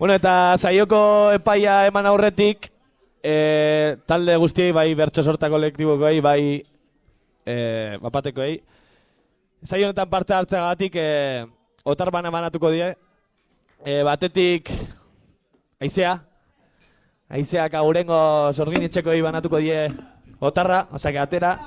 Bueno, eta saioko epaia eman aurretik, e, talde guztiei, bai bertso sorta kolektibokoi, bai e, bapatekoei. Saio honetan parte hartzeagatik, e, otar bana banatuko die. E, batetik, aizea, aizeak agurengo sorgin itxekoi banatuko die otarra, osake atera.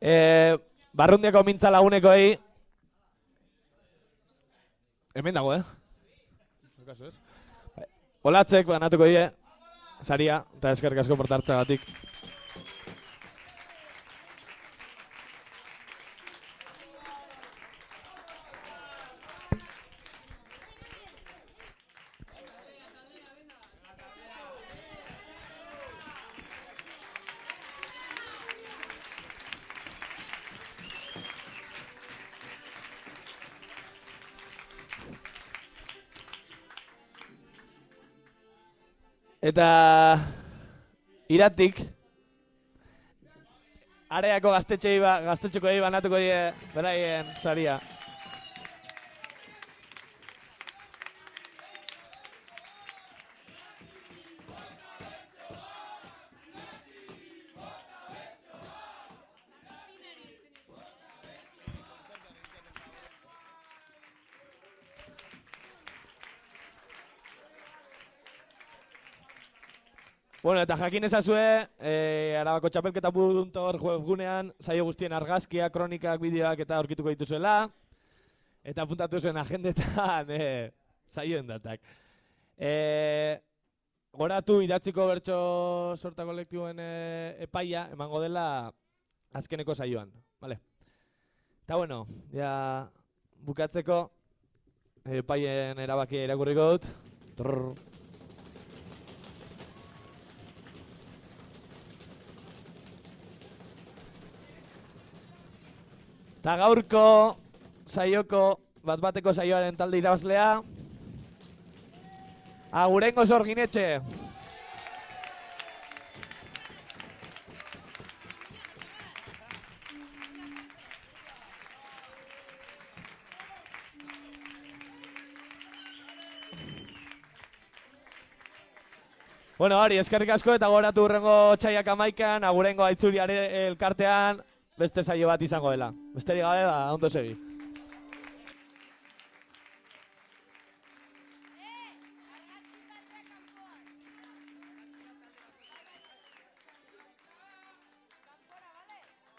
E, barrundiako mintza lagunekoei Hemen dago, eh? Olatzek banatuko die saria eta eskerrik asko portartzagatik. Eta iratik areako gaztetxei ba, gaztetxeko banatuko die beraien saria. Bueno, eta jakin ezazue, e, arabako txapelketa.org webgunean, saio guztien argazkia, kronikak, bideoak eta aurkituko dituzuela. Eta apuntatu zuen agendetan, e, saioen datak. E, goratu idatziko bertso sorta kolektiboen e, epaia, emango dela azkeneko saioan. Vale. Eta bueno, ja bukatzeko epaien erabakia irakurriko dut. Trrr. Ta gaurko saioko bat bateko saioaren talde irabazlea. Agurengo sorginetxe Bueno, hori, eskerrik asko eta goratu urrengo txaiak amaikan, agurengo aitzuriare elkartean, beste saio bat izango dela. Besterik gabe, ba, ondo segi.